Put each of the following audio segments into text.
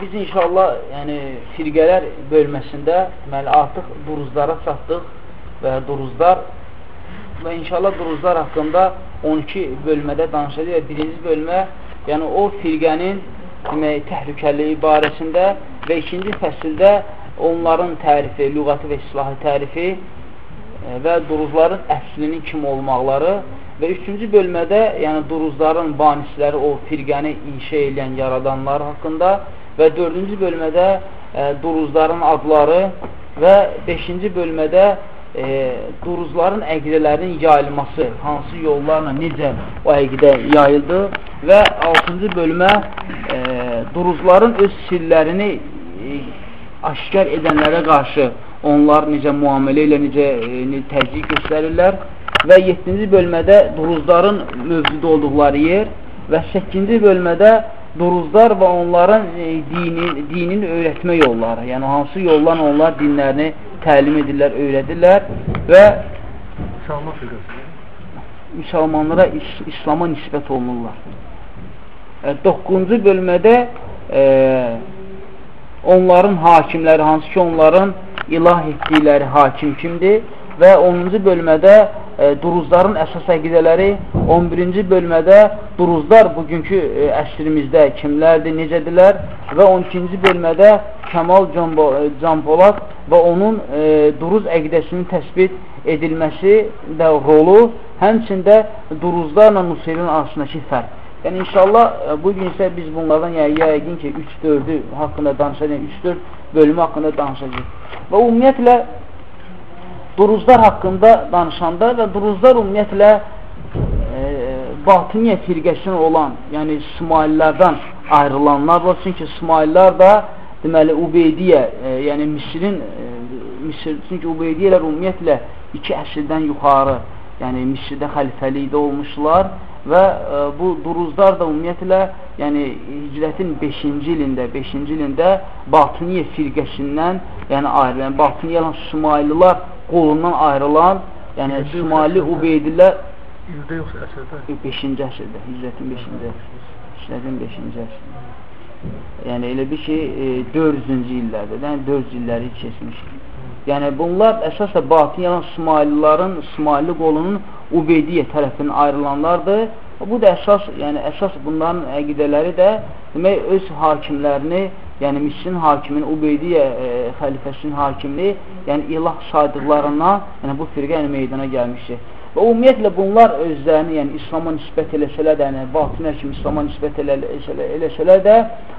biz inşallah yəni firqələr bölməsində deməli artıq duruzlara çatdıq və duruzlar və inşallah duruzlar haqqında 12 bölmədə danışacaq və birinci bölmə yəni o firqənin demək təhlükəliyi barəsində və ikinci fəsildə onların tərifi, lüğəti və islahı tərifi e, və duruzların əslinin kim olmaqları və üçüncü bölmədə yəni duruzların banisləri, o firqəni inşa edən yaradanlar haqqında və dördüncü bölmədə e, duruzların adları və beşinci bölmədə e, duruzların əqidələrinin yayılması, hansı yollarla necə o əqidə yayıldı və altıncı bölmə e, duruzların öz sirlərini e, aşkar edənlərə qarşı onlar necə müamilə ilə necə e, təzyiq göstərirlər və 7-ci bölmədə duruzların mövcud olduqları yer və 8-ci bölmədə duruzlar və onların e, dini, dinini öyrətmə yolları, yəni hansı yollan onlar dinlərini təlim edirlər, öyrədirlər və müsəlmanlara is İslama nisbət olunurlar. 9-cu e, bölmədə e, onların hakimləri, hansı ki onların ilah etdikləri hakim kimdir və 10-cu bölmədə e, duruzların əsas əqidələri 11-ci bölmədə duruzlar bugünkü e, əsrimizdə kimlərdir, necədirlər və 12-ci bölmədə Kəmal Canpolat e, və onun e, duruz əqidəsinin təsbit edilməsi də rolu, həmçində duruzlarla Nusirin arasındakı fərq. Yəni inşallah e, bu gün isə biz bunlardan yəni, yəqin ki 3-4-ü haqqında danışacağıq, 3-4 bölümü haqqında danışacağıq. Və ümumiyyətlə duruzlar haqqında danışanda və duruzlar ümumiyyətlə e, batiniyə firqəsinə olan, yəni İsmaillərdən ayrılanlar var. Çünki İsmaillər da deməli Ubeydiyyə, e, yəni Misirin e, Misir, çünki Ubeydiyyələr ümumiyyətlə iki əsrdən yuxarı, yəni Misirdə xəlifəlikdə olmuşlar və e, bu duruzlar da ümumiyyətlə yəni hicrətin 5-ci ilində, 5-ci ilində Batiniyə firqəsindən, yəni ayrılan, Batiniyə Sumaylilər qolundan ayrılan, yəni Şimali Ubeydillah ildə yoxsa əsrdə? 5-ci əsrdə, hicrətin 5-ci hicrətin 5-ci əsrdə. Yəni elə bir ki, e, 400-cü illərdə, yəni 400 illəri keçmiş. Yəni bunlar əsasda batın yalan İsmaillilərin, İsmailli qolunun Ubeydiyyə tərəfindən ayrılanlardır. Bu da əsas, yəni əsas bunların əqidələri də demək öz hakimlərini yəni Misrin hakimin, Ubeydiyyə e, xəlifəsinin hakimliyi, yəni ilah saydıqlarından, yəni bu firqə yəni meydana gəlmişdir. Və ümumiyyətlə bunlar özlərini, yəni İslama nisbət eləsələr də, yəni batinə kimi İslama nisbət elə, elə, eləsələr də,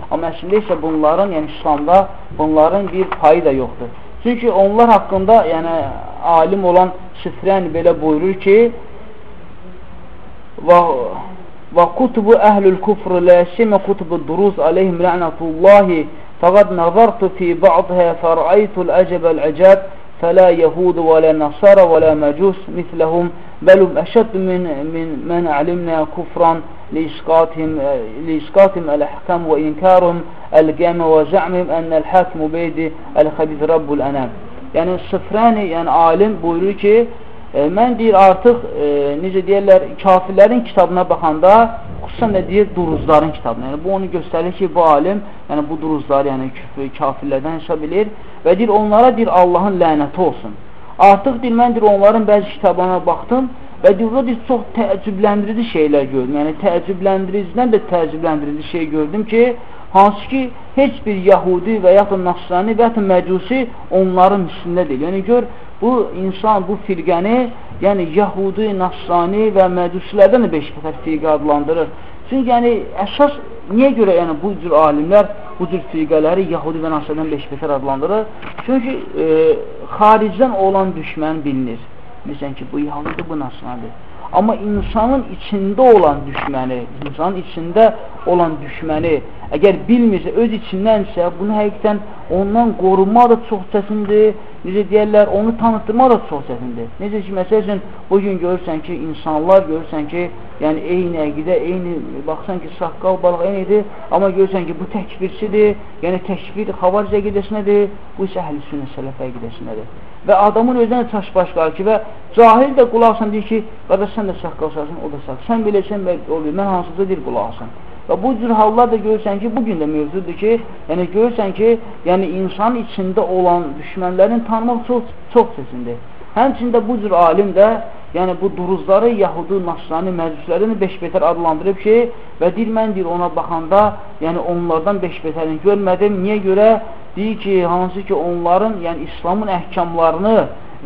amma əslində isə bunların, yəni İslamda bunların bir payı da yoxdur. Çünki onlar haqqında, yəni alim olan Süfrən belə buyurur ki, və وكتب أهل الكفر لا سيما كتب الدروز عليهم لعنة الله. فقد نظرت في بعضها فرأيت الأجب العجاب فلا يهود ولا نصارى ولا مجوس مثلهم بل هم أشد من من من علمنا كفرا لإسقاطهم لإسقاطهم الأحكام وإنكارهم القيامة وزعمهم أن الحاكم بيد الخبيث رب الأنام. يعني الصفراني يعني عالم ki E, mən deyir artıq e, necə deyirlər kafirlərin kitabına baxanda xüsusən də deyir duruzların kitabına. Yəni bu onu göstərir ki, bu alim yəni bu duruzlar, yəni küfür, kafirlərdən hesab edir və deyir onlara deyir Allahın lənəti olsun. Artıq deyir mən deyir onların bəzi kitablarına baxdım və deyir orada deyir çox təəccübləndirici şeylər gördüm. Yəni təəccübləndiricidən də təəccübləndirici şey gördüm ki, hansı ki heç bir Yahudi və yaxud da Nasrani və yaxud da Məcusi onların üstündə deyil. Yəni gör, bu insan bu firqəni, yəni Yahudi, Nasrani və Məcusilərdən də beş nəfər firqə adlandırır. Çünki yəni əsas niyə görə yəni bu cür alimlər bu cür firqələri Yahudi və Nasranidən beş nəfər adlandırır? Çünki e, xaricdən olan düşmən bilinir. Məsələn ki, bu Yahudidir, bu Nasranidir. Amma insanın içində olan düşməni, insanın içində olan düşməni, əgər bilmirsə, öz içindənsə, bunu həqiqətən ondan qorunmaq da çox çətindir, necə deyərlər, onu tanıtdırmaq da çox çətindir. Necə ki, məsəl üçün, bugün görürsən ki, insanlar görürsən ki, yəni eyni əqidə, eyni, baxsan ki, saqqal, balıq eynidir, amma görürsən ki, bu təkbirçidir, yəni təkbir xavaric əqidəsinədir, bu isə əhl-i sünnə sələf əqidəsinədir və adamın özünə çaşbaş qalır ki, və cahil də qulaqsan deyir ki, qardaş sən də saqqal sarsan, o da saqqal. Sən bilirsən, mən hansıca deyir qulaqsan. Və bu cür hallar da görürsən ki, bugün də mövzudur ki, yəni görürsən ki, yəni insanın içində olan düşmənlərin tanımaq çox, çox çətindir. Həmçində bu cür alim də, yəni bu duruzları Yahudi, Nasrani, məclislərini beş betər adlandırıb ki, və deyir, mən deyir, ona baxanda, yəni onlardan beş betərini görmədim. Niyə görə? Deyir ki, hansı ki, onların, yəni İslamın əhkamlarını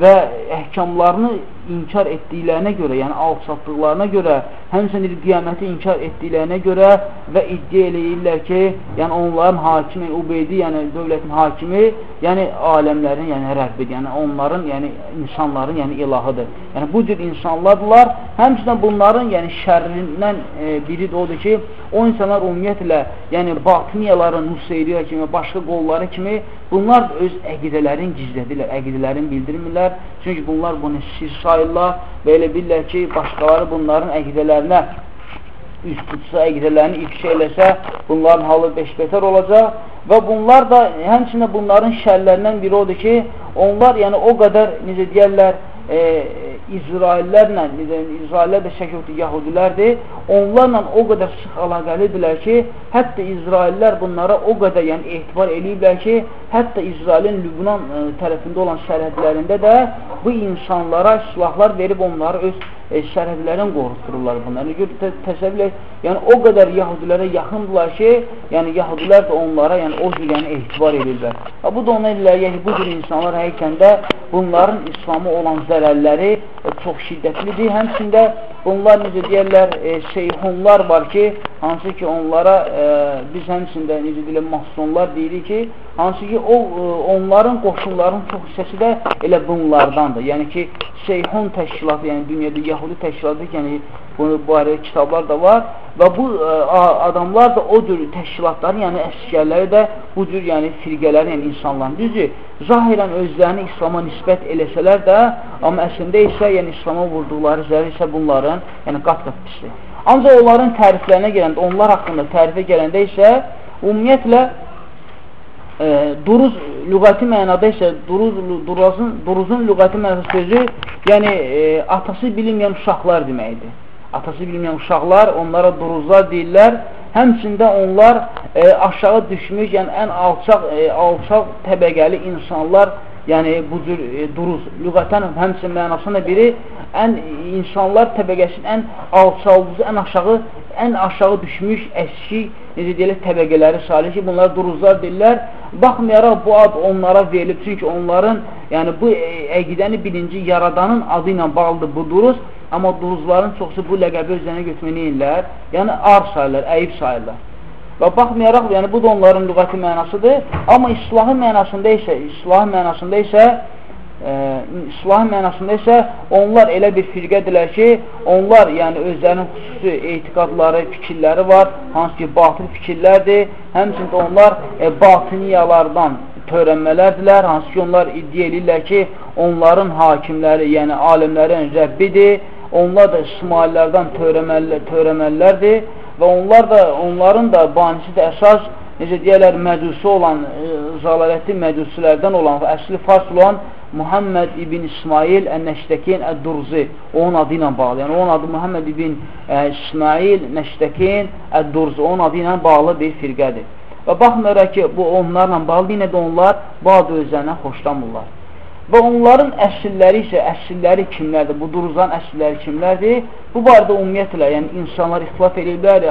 və əhkamlarını inkar etdiklərinə görə, yəni alçatdıqlarına görə, həmçinin qiyaməti inkar etdiklərinə görə və iddia eləyirlər ki, yəni onların hakimi, Ubeydi, yəni dövlətin hakimi, yəni aləmlərin, yəni Rəbbidir, yəni onların, yəni insanların, yəni ilahıdır. Yəni bu cür insanlardırlar. Həmçinin bunların, yəni şərrindən e, biri də odur ki, o insanlar ümumiyyətlə, yəni batiniyaların, Nuseyriyə kimi, başqa qolları kimi bunlar öz əqidələrini gizlədirlər, əqidələrini bildirmirlər. Çünki bunlar bunu sirsa sayırlar və elə bilirlər ki, başqaları bunların əqidələrinə üst tutsa, əqidələrini ifşa eləsə, bunların halı beşbetər olacaq və bunlar da, həmçində bunların şərlərindən biri odur ki, onlar yəni o qədər, necə deyərlər, e, İsraillərlə, İsraillər də şəkildə yahudilərdir, onlarla o qədər sıx əlaqəlidirlər ki, hətta İsraillər bunlara o qədər yəni, etibar eləyiblər ki, hətta İsrailin Lübnan e, tərəfində olan sərhədlərində də bu insanlara silahlar verib onları öz e, sərhədlərini qorxdururlar bunları. Yəni, tə təsəvvür yəni o qədər yahudilərə yaxındılar ki, yəni yahudilər də onlara yəni o cür yəni etibar edirlər. Və bu da ona ilə yəni bu cür insanlar həqiqətən də bunların İslamı olan zərərləri e, çox şiddətlidir. Həmçində bunlar necə deyərlər, e, şeyhunlar var ki, hansı ki onlara e, biz həmçində necə deyirlər, masonlar deyirik ki, hansı ki o e, onların qoşunların çox hissəsi də elə bunlardandır. Yəni ki, şeyhun təşkilatı, yəni dünyada yahudi təşkilatı, yəni bunu barədə kitablar da var və bu ə, e, adamlar da o cür təşkilatların, yəni əskərləri də bu cür yəni firqələrin, yəni insanların düzdür, zahirən özlərini İslama nisbət eləsələr də, amma əslində isə yəni İslama vurduqları zərər isə bunların yəni qat-qat pisdir. Ancaq onların təriflərinə gələndə, onlar haqqında tərifə gələndə isə ümumiyyətlə e, duruz lüğəti mənada isə duruz, duruzun, duruzun lüğəti mənada sözü yəni e, atası bilinməyən uşaqlar deməkdir atası bilməyən uşaqlar, onlara duruzlar deyirlər. Həmçində onlar e, aşağı düşmüş, yəni ən alçaq, e, alçaq təbəqəli insanlar, yəni bu cür e, duruz, lüğətən həmçin mənasında biri ən insanlar təbəqəsinin ən alçaldıcı, ən aşağı, ən aşağı düşmüş əski, necə deyilir, təbəqələri salih ki, bunlar duruzlar deyirlər. Baxmayaraq bu ad onlara verilib, çünki onların, yəni bu əqidəni birinci yaradanın adı ilə bağlıdır bu duruz. Amma duruzların çoxsu bu ləqəbi özlərinə götürmək neyirlər? Yəni, ar sayırlar, əyib sayırlar. Və baxmayaraq, yəni bu da onların lüğəti mənasıdır. Amma islahı mənasında isə, islahı mənasında isə islahı mənasında isə onlar elə bir firqədirlər ki, onlar yəni özlərinin xüsusi etiqadları, fikirləri var, hansı ki, batıl fikirlərdir. Həmçində onlar e, batiniyalardan törənmələrdirlər, hansı ki, onlar iddia edirlər ki, onların hakimləri, yəni alimlərin Rəbbidir onlar da İsmaillərdən törəməllərdir və onlar da, onların da banisi də əsas, necə deyərlər, məcusi olan, e, zalalətli məcusilərdən olan əsli fars olan Muhammed ibn İsmail Ən-Nəştəkin Əd-Durzi, onun adı ilə bağlı. Yəni, onun adı Muhammed ibn ə, e, İsmail Nəştəkin Əd-Durzi, onun adı ilə bağlı bir firqədir. Və baxmayaraq ki, bu onlarla bağlı, yenə də onlar bu adı özlərindən xoşlamırlar. Və onların əsilləri isə, əsilləri kimlərdir? Bu duruzan əsilləri kimlərdir? Bu barədə ümumiyyətlə, yəni insanlar ixtilaf edirlər,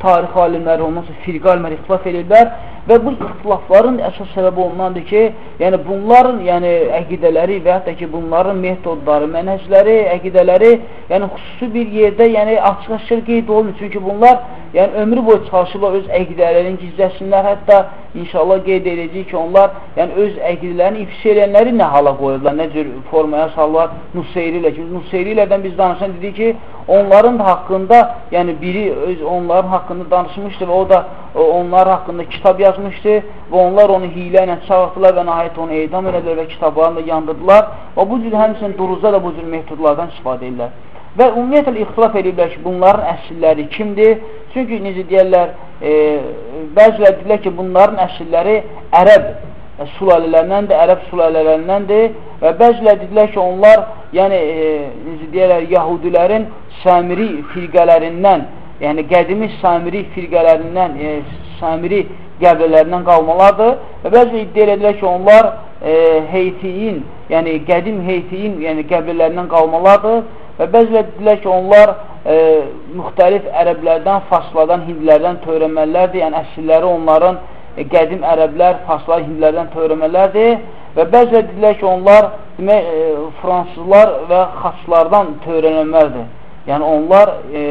tarix alimləri, ondan sonra firqə alimləri ixtilaf edirlər və bu ixtilafların əsas səbəbi ondandır ki, yəni bunların yəni əqidələri və hətta ki, bunların metodları, mənhəcləri, əqidələri yəni xüsusi bir yerdə yəni açıq-açıq qeyd olunur. Çünki bunlar yəni ömrü boyu çalışırlar öz əqidələrini gizləsinlər, hətta inşallah qeyd edəcək ki, onlar yəni öz əqidələrini ifşa edənləri nə hala qoyurlar, nə cür formaya salırlar Nuseyri ilə ki, Nuseyri ilədən biz danışan dedik ki, onların haqqında, yəni biri öz onların haqqında danışmışdı və o da onlar haqqında kitab yazmışdı və onlar onu hilə ilə çağırdılar və nəhayət onu edam elədilər və kitablarını da yandırdılar və bu cür həmçinin duruza da bu cür metodlardan istifadə edirlər. Və ümumiyyətlə ixtilaf edirlər ki, bunların əsilləri kimdir? Çünki necə deyərlər, e, bəziləri deyirlər ki, bunların əsilləri ərəb sülalələrindəndir, ərəb sülalələrindəndir və bəziləri dedilər ki, onlar, yəni, e, necə deyərlər, yahudilərin səmiri firqələrindən yəni qədimi Samiri firqələrindən, e, Samiri qəbirlərindən qalmalardır. Və bəzi iddia edirlər ki, onlar e, heytiyin, yəni qədim heytiyin yəni qəbirlərindən qalmalardır. Və bəzilər dedilər ki, onlar e, müxtəlif ərəblərdən, farslardan, hindlərdən törəmələrdir, yəni əsilləri onların e, qədim ərəblər, farslar, hindlərdən törəmələrdir və bəzilər dedilər ki, onlar demək, e, fransızlar və xaçlardan törənənlərdir. Yəni onlar e,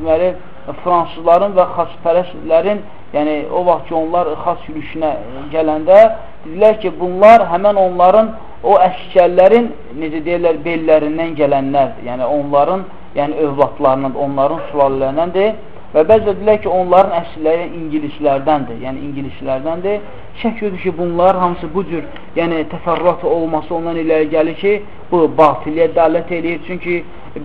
deməli, fransızların və xaçpərəslərin yəni o vaxt ki, onlar xaç yürüyüşünə gələndə dedilər ki, bunlar həmən onların o əskərlərin, necə deyirlər, bellərindən gələnlərdir. Yəni onların, yəni övladlarından, onların sülalələrinəndir. Və bəzi dedilər ki, onların əsilləri ingilislərdəndir, yəni ingilislərdəndir. Şək yoxdur ki, bunlar hamısı bu cür, yəni təfərrüat olması ondan iləri gəlir ki, bu batiliyə dəllət eləyir. Çünki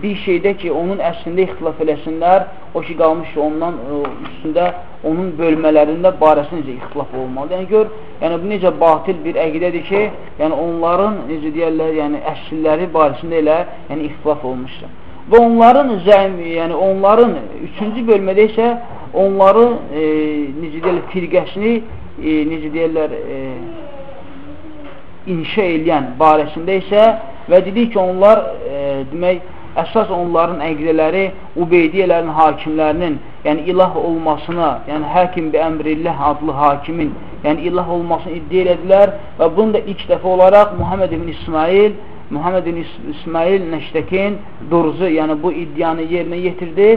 bir şeydə ki, onun əslində ixtilaf eləsinlər, o ki, qalmış ondan ə, üstündə, onun bölmələrində barəsində necə ixtilaf olmalı. Yəni, gör, yəni, bu necə batil bir əqidədir ki, yəni onların, necə deyərlər, yəni əsilləri barəsində elə, yəni ixtilaf olmuşdur. Və onların zəym, yəni onların üçüncü bölmədə isə onları e, necə deyirlər, firqəsini e, necə deyirlər e, inşa eləyən barəsində isə və dedik ki, onlar e, demək, əsas onların əqidələri Ubeydiyələrin hakimlərinin, yəni ilah olmasına, yəni həkim bi əmrilləh adlı hakimin, yəni ilah olmasını iddia elədilər və bunu da ilk dəfə olaraq Muhammed ibn İsmail Muhammed İsmail Nəştəkin Durzu, yəni bu iddianı yerinə yetirdi.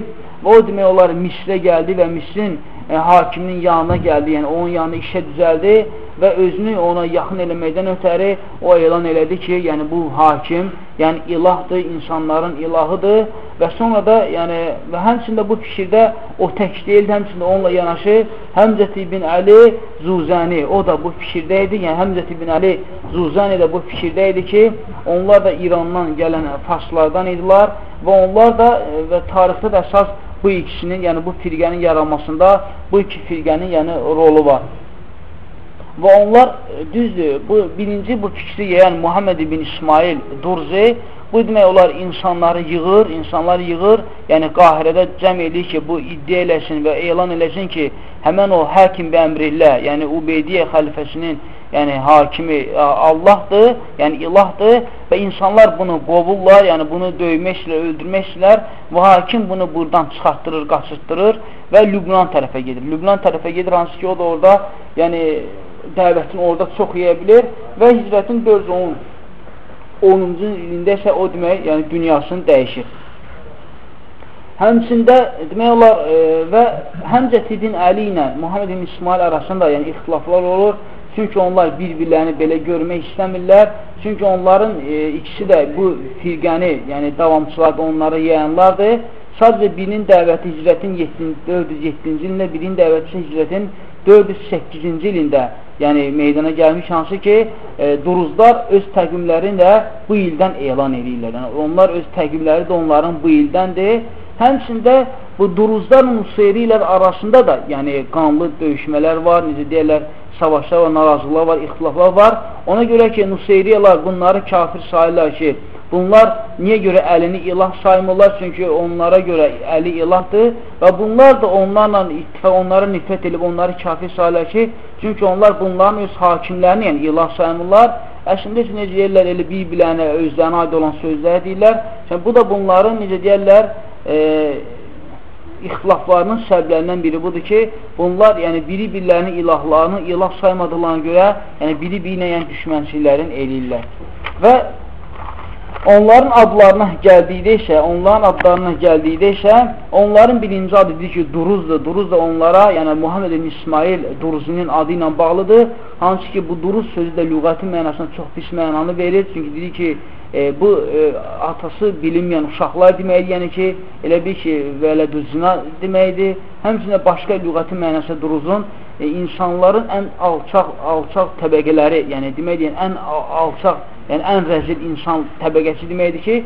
Və o demək olar Misrə gəldi və Misrin e, hakiminin yanına gəldi, yəni onun yanına işə düzəldi və özünü ona yaxın eləməkdən ötəri o elan elədi ki, yəni bu hakim, yəni ilahdır, insanların ilahıdır və sonra da, yəni və həmçində bu fikirdə o tək deyildi, həmçində onunla yanaşı Həmzət ibn Əli Zuzəni, o da bu fikirdə idi, yəni Həmzət ibn Əli Zuzəni də bu fikirdə idi ki, onlar da İrandan gələn farslardan idilər və onlar da və tarixdə də əsas bu ikisinin, yəni bu firqənin yaranmasında bu iki firqənin yəni rolu var. Və onlar düzdür, bu birinci bu fikri yeyən Muhammed ibn İsmail Durzi bu demək olar insanları yığır, insanlar yığır, yəni Qahirədə cəm edir ki, bu iddia eləsin və elan eləsin ki, həmən o həkim və əmrillə, yəni Ubeydiyyə xəlifəsinin yəni hakimi Allahdır, yəni ilahdır və insanlar bunu qovurlar, yəni bunu döymək istəyirlər, öldürmək istəyirlər və hakim bunu buradan çıxartdırır, qaçırtdırır və Lübnan tərəfə gedir. Lübnan tərəfə gedir, hansı ki, o da orada yəni dəvətini orada çox yeyə bilir və hicrətin 410 10-cu ilində isə o demək, yəni dünyasını dəyişir. Həmçində demək olar e, və Həmcət ibn Əli ilə Muhammed ibn İsmail arasında yəni ixtilaflar olur. Çünki onlar bir-birlərini belə görmək istəmirlər. Çünki onların e, ikisi də bu firqəni, yəni davamçılar onları yayınlardır. Sadəcə birinin dəvəti hicrətin 407-ci ilində, birinin dəvəti hicrətin 408-ci ilində yəni meydana gəlmiş hansı ki, e, duruzlar öz təqvimlərini də bu ildən elan edirlər. Yəni, onlar öz təqvimləri də onların bu ildəndir. Həmçində bu duruzlar Nusayri ilə arasında da yəni qanlı döyüşmələr var, necə deyirlər, savaşlar var, narazılıqlar var, ixtilaflar var. Ona görə ki, Nuseyriyalar bunları kafir sayırlar ki, bunlar niyə görə əlini ilah saymırlar? Çünki onlara görə əli ilahdır və bunlar da onlarla ittifaq, onlara nifrət edib onları kafir sayırlar ki, çünki onlar bunların öz hakimlərini, yəni ilah saymırlar. Əslində necə deyirlər, elə bir-birlərinə özlərinə aid olan sözlər deyirlər. Yəni, bu da bunların, necə deyirlər, e, ixtilaflarının səbəblərindən biri budur ki, bunlar yəni biri birlərini ilahlarını ilah saymadıqlarına görə, yəni biri birinə yəni düşmənçilərin eləyirlər. Və onların adlarına gəldikdə isə, onların adlarına gəldikdə isə, onların birinci adı deyir ki, Duruzdur. Duruz da onlara, yəni Muhammed ibn İsmail Duruzinin adı ilə bağlıdır. Hansı ki, bu Duruz sözü də lüğəti mənasına çox pis mənanı verir. Çünki deyir ki, e, bu e, atası bilinməyən uşaqlar deməkdir, yəni ki, elə bir ki, vələdüzina deməkdir. Həmçində başqa lüğəti mənası duruzun e, insanların ən alçaq, alçaq təbəqələri, yəni deməkdir, yəni, ən alçaq, yəni ən rəzil insan təbəqəsi deməkdir ki,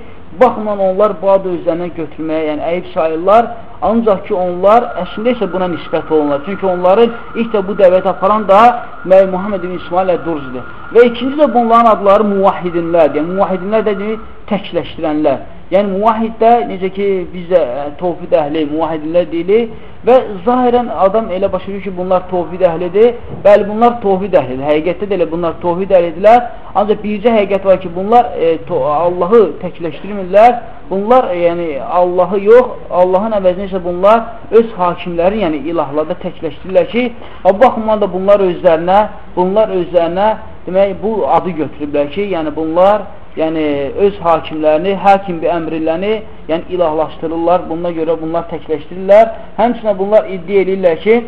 baxımdan onlar bu adı özlərindən götürməyə, yəni əyib sayırlar, ancaq ki, onlar əslində isə buna nisbət olunlar. Çünki onların ilk də bu dəvət aparan da Muhammed ibn İsmail Ədurzidir. Və ikinci də bunların adları muvahidinlərdir. Yəni, muvahidinlər də deyir, təkləşdirənlər. Yəni muvahid də necə ki biz də e, tovhid əhli, muvahidlər deyilik və zahirən adam elə başa düşür ki, bunlar tovhid əhlidir. Bəli, bunlar tovhid əhlidir. Həqiqətdə də elə bunlar tovhid əhlidirlər. Ancaq bircə həqiqət var ki, bunlar e, Allahı təkləşdirmirlər. Bunlar e, yəni Allahı yox, Allahın əvəzinə isə bunlar öz hakimləri, yəni ilahlarda təkləşdirirlər ki, o baxımdan da bunlar özlərinə, bunlar özlərinə demək bu adı götürüblər ki, yəni bunlar yəni öz hakimlərini, həkim bir əmrlərini yəni ilahlaşdırırlar. Buna görə bunlar təkləşdirirlər. Həmçinə bunlar iddia edirlər ki,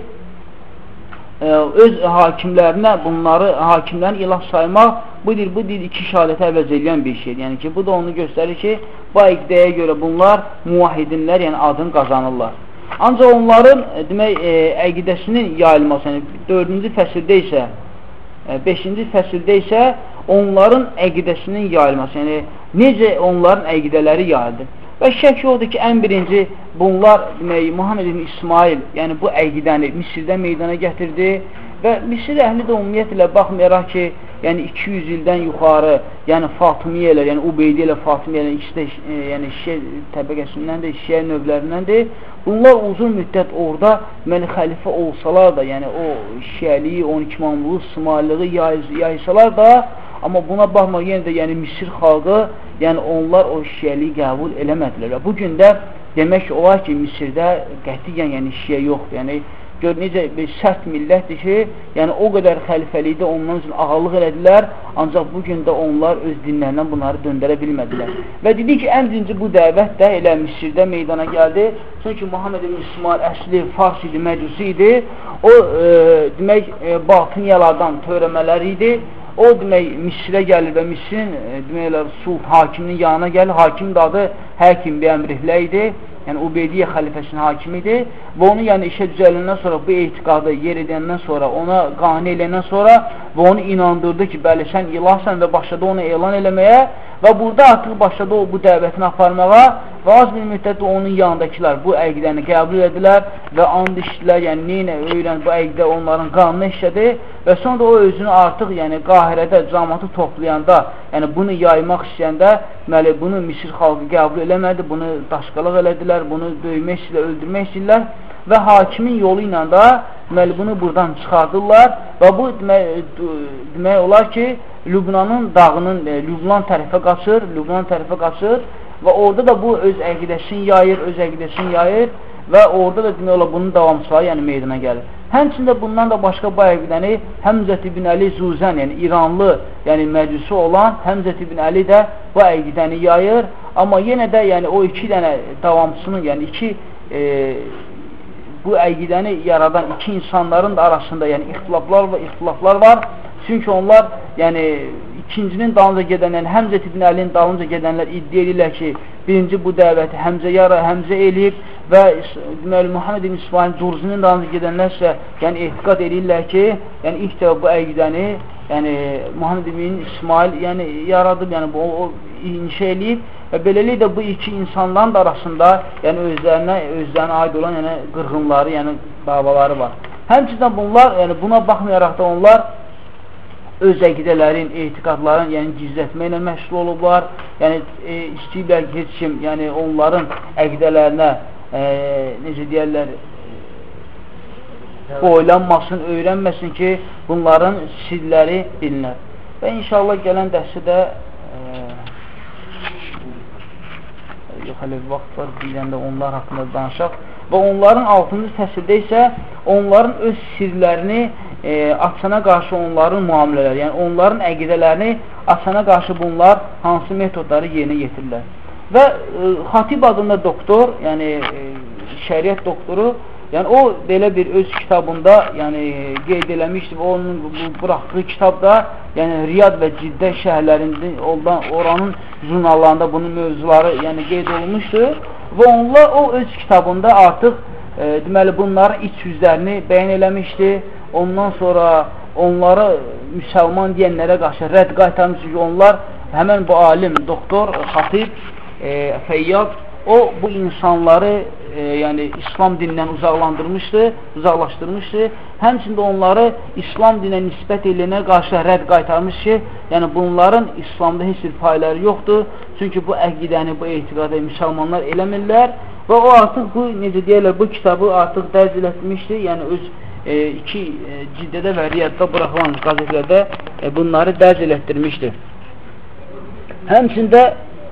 e, öz hakimlərinə bunları hakimlərin ilah saymaq bu dil bu dil iki şəhadətə əvəz edən bir şeydir. Yəni ki, bu da onu göstərir ki, bu əqdəyə görə bunlar muvahidinlər, yəni adını qazanırlar. Ancaq onların e, demək e, əqidəsinin yayılması, yəni 4-cü fəsildə isə 5-ci fəsildə isə onların əqidəsinin yayılması, yəni necə onların əqidələri yayıldı. Və şək yoxdur ki, ən birinci bunlar demək, Muhammed ibn İsmail, yəni bu əqidəni Misirdə meydana gətirdi və Misir əhli də ümumiyyətlə baxmayaraq ki, yəni 200 ildən yuxarı, yəni Fatimiyələr, yəni Ubeydi ilə Fatimiyələr ikisi də e, yəni şiə təbəqəsindəndir, şiə növlərindəndir. Bunlar uzun müddət orada deməli xəlifə olsalar da, yəni o şiəliyi, 12 imamlığı, sımallığı yaysalar da, Amma buna baxma, yenə də yəni Misir xalqı, yəni onlar o şiəliyi qəbul eləmədilər. Və bu gün də demək olar ki, Misirdə qətiyyən yəni şiə yoxdur. Yəni gör necə bir sərt millətdir ki, yəni o qədər xəlifəlikdə ondan üçün ağalıq elədilər, ancaq bu gün də onlar öz dinlərindən bunları döndərə bilmədilər. Və dedi ki, ən birinci bu dəvət də elə Misirdə meydana gəldi. Çünki Muhammed ibn İsmail əsli Fars idi, məcusi idi. O, e, demək, e, batiniyalardan törəmələri idi O demək Misrə gəlir və Misrin e, demək olar sulh hakiminin yanına gəlir. Hakimin adı Həkim bir əmrihlə idi. Yəni Ubeydiyyə xəlifəsinin hakimi idi və onu yəni işə düzələndən sonra bu etiqadı yer edəndən sonra ona qane eləyəndən sonra və onu inandırdı ki, bəli sən ilahsan və başladı onu elan eləməyə və burada artıq başladı o bu dəvətini aparmağa və az bir müddətdə onun yanındakılar bu əqidəni qəbul edilər və and işdilər, yəni neynə öyrən bu əqidə onların qanını işlədi və sonra o özünü artıq yəni Qahirədə camatı toplayanda, yəni bunu yaymaq istəyəndə, deməli bunu Misir xalqı qəbul eləmədi, bunu daşqalıq elədilər, bunu döymək istəyirlər, öldürmək istəyirlər və hakimin yolu ilə da deməli, bunu buradan çıxardırlar və bu demək, demək olar ki, Lübnanın dağının, e, Lübnan tərəfə qaçır, Lübnan tərəfə qaçır və orada da bu öz əqidəsini yayır, öz əqidəsini yayır və orada da demək olar bunun davamçıları yəni meydana gəlir. Həmçində bundan da başqa bu əqidəni Həmzət ibn Əli Zuzən, yəni İranlı, yəni məclisi olan Həmzət ibn Əli də bu əqidəni yayır, amma yenə də yəni o iki dənə davamçısının, yəni iki e, bu əqidəni yaradan iki insanların da arasında yəni ixtilaflar və ixtilaflar var. Çünki onlar yəni ikincinin dalınca gedənlər, yəni Həmzə ibn Əlinin dalınca gedənlər iddia edirlər ki, birinci bu dəvəti Həmzə yara, Həmzə eləyib və deməli Muhammed ibn İsmail Durzinin dalınca gedənlər isə yəni etiqad edirlər ki, yəni ilk dəfə bu əqidəni yəni Muhammed ibn İsmail yəni yaradıb, yəni bu o, o inşa eləyib Və beləliklə bu iki insanların da arasında, yəni özlərinə, özlərinə aid olan yəni qırğınları, yəni davaları var. Həmçindən bunlar, yəni buna baxmayaraq da onlar öz əqidələrin, etiqadların, yəni gizlətməklə məşğul olublar. Yəni e, istəyirlər ki, heç kim, yəni onların əqidələrinə e, necə deyərlər, boylanmasın, öyrənməsin ki, bunların sirləri bilinər. Və inşallah gələn dərsdə e, yox, hələ vaxt var, biləndə onlar haqqında danışaq. Və onların 6-cı fəsildə isə onların öz sirlərini e, açana qarşı onların müamilələri, yəni onların əqidələrini açana qarşı bunlar hansı metodları yerinə yetirirlər. Və e, Xatib adında doktor, yəni e, şəriət doktoru Yəni o belə bir öz kitabında, yəni qeyd eləmişdi və onun bu, buraxdığı kitabda, yəni Riyad və Ciddə şəhərlərində, oradan oranın jurnallarında bunun mövzuları yəni qeyd olunmuşdu və onlar o öz kitabında artıq e, deməli bunların iç yüzlərini bəyan eləmişdi. Ondan sonra onları müsəlman deyənlərə qarşı rədd qaytarmışdı ki, onlar həmən bu alim, doktor, xatib, e, Feyyad o bu insanları e, yəni İslam dinindən uzaqlandırmışdı, uzaqlaşdırmışdı. Həmçində onları İslam dininə nisbət edilənə qarşı rədd qaytarmış ki, yəni bunların İslamda heç bir payları yoxdur. Çünki bu əqidəni, bu etiqadı müsəlmanlar eləmirlər və o artıq bu necə deyirlər, bu kitabı artıq dərc etmişdi. Yəni öz e, iki e, ciddədə və riyadda buraxılan qazetlərdə e, bunları dərc elətdirmişdir. Həmçində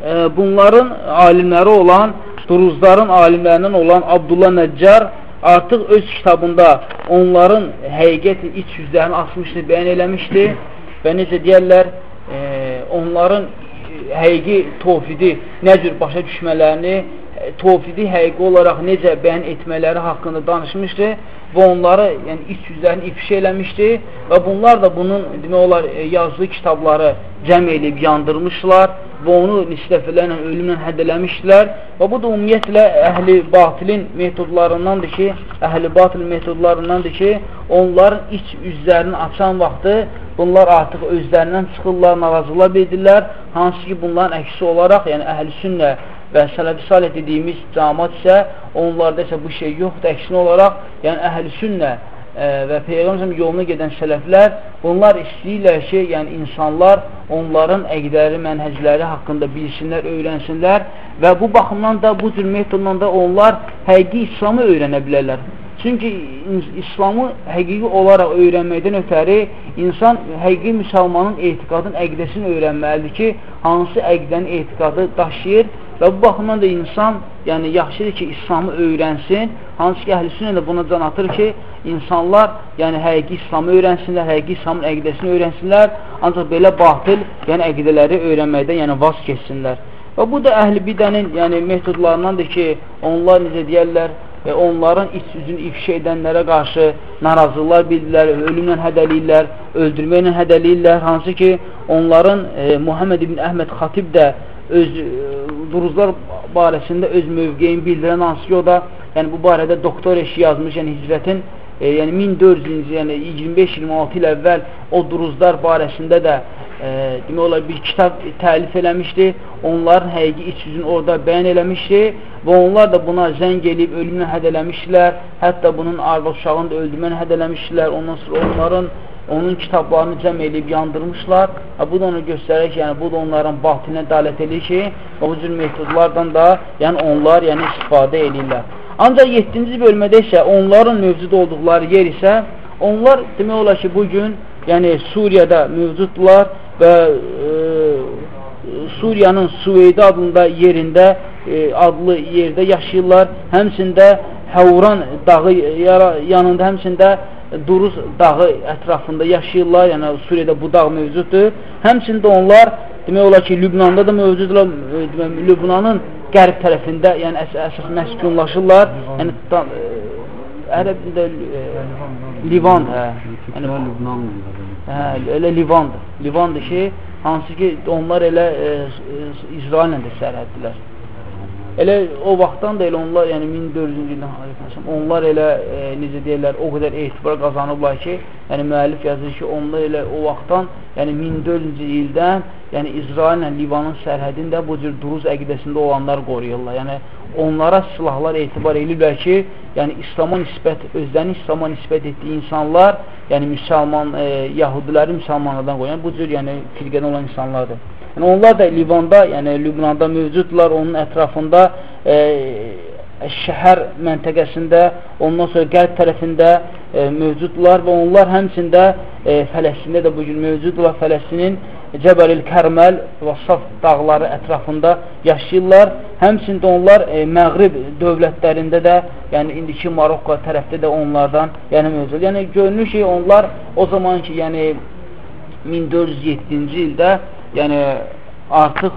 e, bunların alimləri olan, duruzların alimlərindən olan Abdullah Nəccar artıq öz kitabında onların həqiqət iç yüzlərini açmışdı, bəyan eləmişdi və necə deyərlər, e, onların həqiqi tovhidi nə cür başa düşmələrini, tovhidi həqiqi olaraq necə bəyan etmələri haqqında danışmışdı və onları yəni, iç yüzlərini ifşa eləmişdi və bunlar da bunun demək olar, e, yazdığı kitabları cəm edib yandırmışlar və onu nisləfələrlə, ölümlə hədd eləmişdilər və bu da ümumiyyətlə əhli batilin metodlarındandır ki, əhli batil metodlarındandır ki, onların iç üzlərini açan vaxtı bunlar artıq özlərindən çıxırlar, narazılar edirlər, hansı ki, bunların əksi olaraq, yəni əhl-i sünnə və sələfi salih dediyimiz camat isə onlarda isə bu şey yoxdur, əksinə olaraq, yəni əhl-i sünnə və Peyğəmbər yoluna gedən sələflər bunlar istəyirlər ki, yəni insanlar onların əqdəri, mənhəcləri haqqında bilsinlər, öyrənsinlər və bu baxımdan da, bu cür metodla da onlar həqiqi İslamı öyrənə bilərlər. Çünki İslamı həqiqi olaraq öyrənməkdən ötəri insan həqiqi müsəlmanın etiqadın əqdəsini öyrənməlidir ki, hansı əqdənin etiqadı daşıyır Və bu baxımdan da insan, yəni yaxşıdır ki, İslamı öyrənsin. Hansı ki, əhl-i də buna can atır ki, insanlar yəni həqiqi İslamı öyrənsinlər, həqiqi İslamın əqidəsini öyrənsinlər. Ancaq belə batil, yəni əqidələri öyrənməkdən yəni vaz keçsinlər. Və bu da əhl-i bidənin yəni metodlarındandır ki, onlar necə deyərlər, və onların iç yüzünü ifşa edənlərə qarşı narazılıqlar bildirlər, ölümlə hədəliyirlər, öldürməklə hədəliyirlər. Hansı ki, onların e, Muhammed ibn Əhməd Xatib də öz e, duruzlar barəsində öz mövqeyini bildirən hansı ki, o da yəni, bu barədə doktor eşi yazmış, yəni hicrətin e, yəni 1400-cü, yəni 25-26 il əvvəl o duruzlar barəsində də e, demək olar bir kitab təlif eləmişdi. Onların həqiqi iç yüzünü orada bəyan eləmişdi və onlar da buna zəng eləyib ölümlə hədələmişdilər. Hətta bunun arvad uşağını da öldürməni hədələmişdilər. Ondan sonra onların onun kitablarını cəm eləyib yandırmışlar. Və bu da onu göstərir ki, yəni bu da onların batilinə dalət edir ki, və bu cür metodlardan da yəni onlar yəni istifadə edirlər. Ancaq 7-ci bölmədə isə onların mövcud olduqları yer isə onlar demək olar ki, bugün yəni Suriyada mövcuddular və e, Suriyanın Suveydi adında yerində e, adlı yerdə yaşayırlar. Həmçində Həvran dağı yanında həmçində Duruz dağı ətrafında yaşayırlar, yəni Suriyada bu dağ mövcuddur. Həmçində onlar demək olar ki, Lübnanda da mövcudlar, e, Lübnanın qərb tərəfində, yəni əs əsas məskunlaşırlar. Yəni da, ə, ərəb dilində Livan, hə. Yəni hə, elə Livandır. Livandır ki, hansı ki, onlar elə ə, İsraillə də sərhəddilər. Elə o vaxtdan da elə onlar, yəni 1400-cü ildən onlar elə e, necə deyirlər, o qədər etibar qazanıblar ki, yəni müəllif yazır ki, onlar elə o vaxtdan, yəni 1400-cü ildən, yəni İsraillə Livanın sərhədində bu cür duruz əqidəsində olanlar qoruyurlar. Yəni onlara silahlar etibar edirlər ki, yəni İslama nisbət, özlərini İslama nisbət etdiyi insanlar, yəni müsəlman, e, yahudiləri müsəlmanlardan qoyur. Yəni, bu cür yəni firqədən olan insanlardır. Yəni, onlar da Livanda, yəni Lübnanda mövcudlar, onun ətrafında e, şəhər məntəqəsində, ondan sonra qərb tərəfində e, mövcudlar və onlar həmçində e, Fələstində də bugün mövcudlar. Fələstinin Cəbəlil Kərməl və Saf dağları ətrafında yaşayırlar. Həmçində onlar e, Məğrib dövlətlərində də, yəni indiki Marokko tərəfdə də onlardan yəni mövcud. Yəni görünür ki, onlar o zaman ki, yəni 1407-ci ildə yəni artıq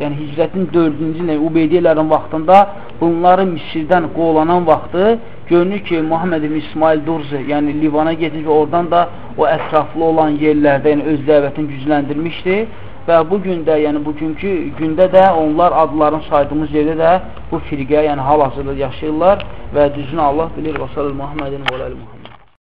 yəni hicrətin 4-cü ilində Ubeydiyələrin vaxtında bunları Misirdən qovlanan vaxtı görünür ki, Muhammed ibn İsmail Durzi, yəni Livana gedir və oradan da o ətraflı olan yerlərdə yəni öz dəvətini gücləndirmişdi və bu gündə, yəni bugünkü gündə də onlar adların saydığımız yerdə də bu firqə, yəni hal-hazırda yaşayırlar və düzünü Allah bilir və sallallahu Muhammedin və aləli Muhammed.